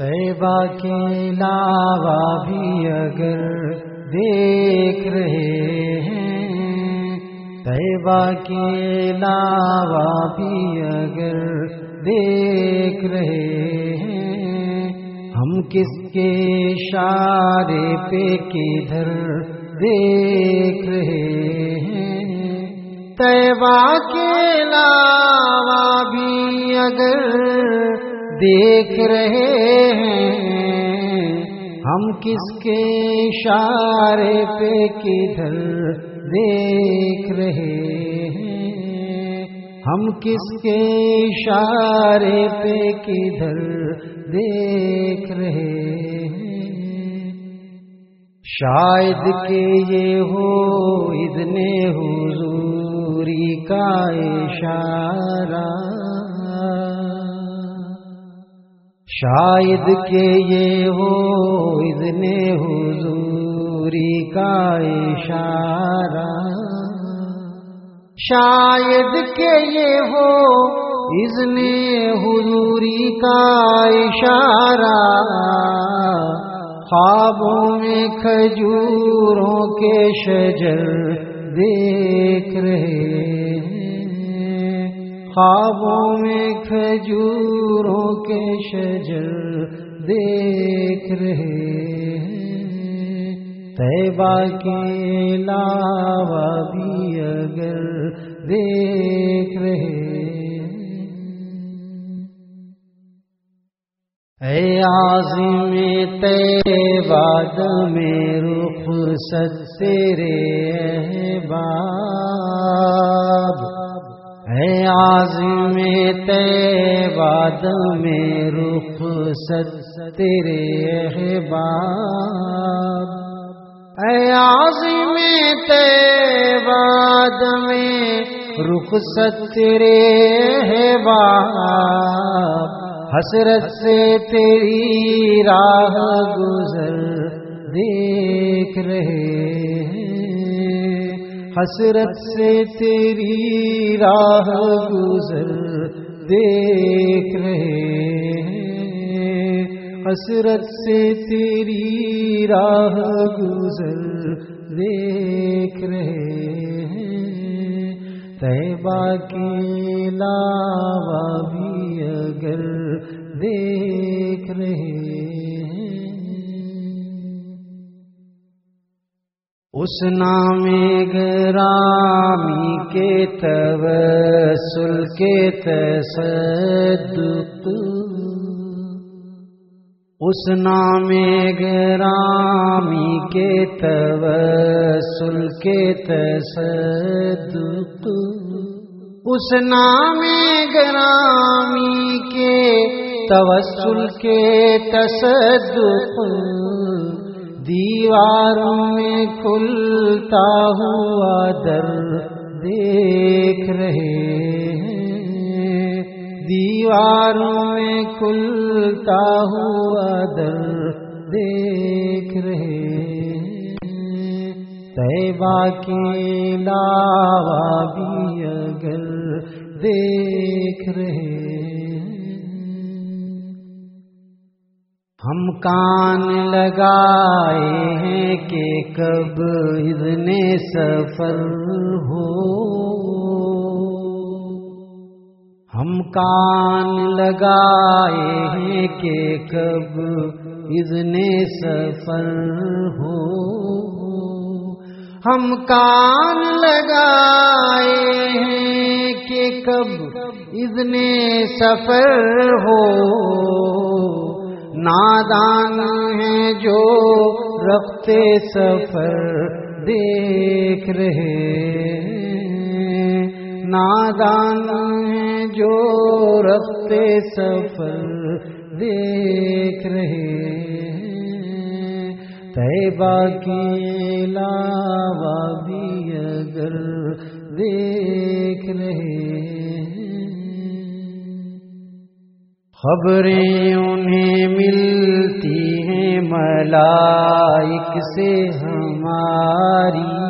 طیبہ کے علاوہ بھی اگر دیکھ رہے ہیں، طیبہ کے علاوہ بھی اگر دیکھ رہے ہیں، ہم کس کے اشارے پہ کدھر دیکھ رہے ہیں؟ طیبہ کے علاوہ بھی اگر دیکھ رہے ہیں۔ ہم کس کے اشارے پہ کدھر دیکھ رہے ہیں؟ ہم کس کے اشارے پہ کدھر دیکھ رہے ہیں؟ شاید کہ یہ ہو ادنے حضوری کا اشارہ۔ شاید کہ یہ ہو اذن حضوری کا اشارہ۔ شاید کہ یہ ہو اذن حضوری کا اشارہ۔ خوابوں میں کھجوروں کے شجر دیکھ رہے۔ خوابوں میں کھجوروں کے شجر دیکھ رہے طیبہ کے علاوہ بھی اگر دیکھ رہے اے آزم تیباد میں رخ سترے باب اے آزم تیباد میں رخ سترے احباب۔ اے آزم تیباد میں رخ سترے احباب۔ حسرت سے تیری راہ گزر دیکھ رہے حسرت سے تیری راہ گزر دیکھ رہے۔ حسرت سے تیری راہ گزر دیکھ رہے۔ طیبہ کے علاوہ بھی اگر دیکھ اس نام گرامی کے توسل کے تصدق۔ اس نام گرامی کے توسل کے تصدق۔ اس نام گرامی کے توسل کے تصدق۔ دیواروں میں کھلتا ہوا در دیکھ رہے ہیں۔ دیواروں میں کھلتا ہوا در دیکھ رہے ہیں۔ طیبہ کے علاوہ بھی اگر دیکھ رہے ہم کان لگائے ہیں کہ کب اتنے سفر ہو۔ ہم کان لگائے ہیں کہ کب اتنے سفر ہو۔ ہم کان لگائے ہیں کہ کب اتنے سفر ہو۔ نادان ہیں جو رفتے سفر دیکھ رہے نادان ہیں جو رفتے سفر دیکھ رہے طیبہ کے علاوہ خبریں انہیں ملتی ہیں ملائک سے ہماری۔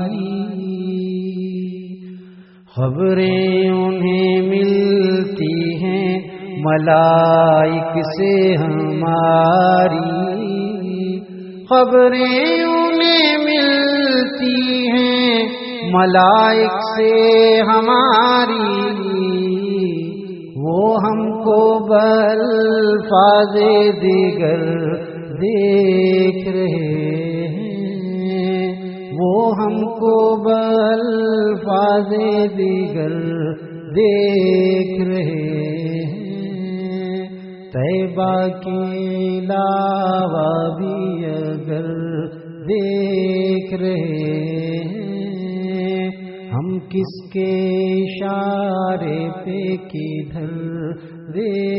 خبریں انہیں ملتی ہیں ملائک سے ہماری۔ خبریں انہیں ملتی ہیں ملائک سے ہماری۔ فاض دیگر دیکھ رہے ہیں۔ وہ ہم کو بل فاض دیگر دیکھ رہے ہیں۔ طیبہ کے علاوہ بھی اگر دیکھ رہے ہیں۔ ہم کس کے اشارے پہ کدھر دیکھ